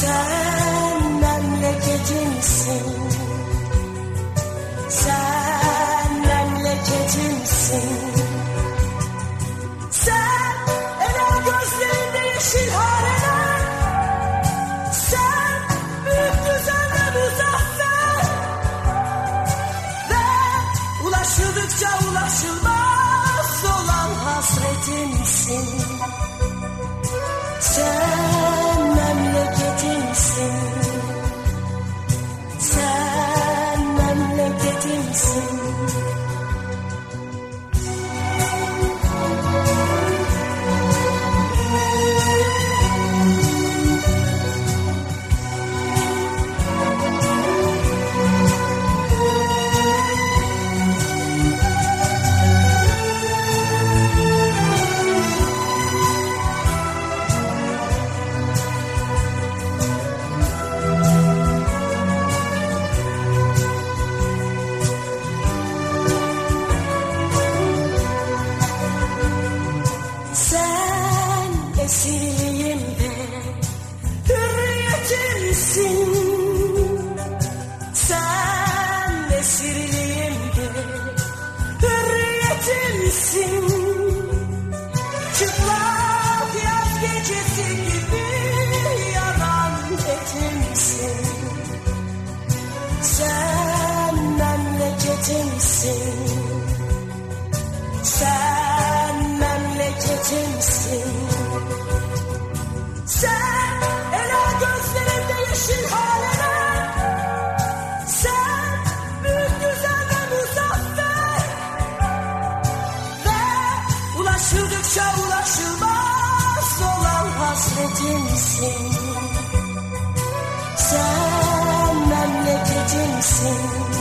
Sen memleketimsin Sen esirliğimde hürriyetimsin Sen esirliğimde hürriyetimsin memleketimsin Sen ela gözlerinde yeşil haleler Sen büyük güzel ve muzaffer. Ve ulaşıldıkça ulaşılmaz olan hasretimsin Sen memleketimsin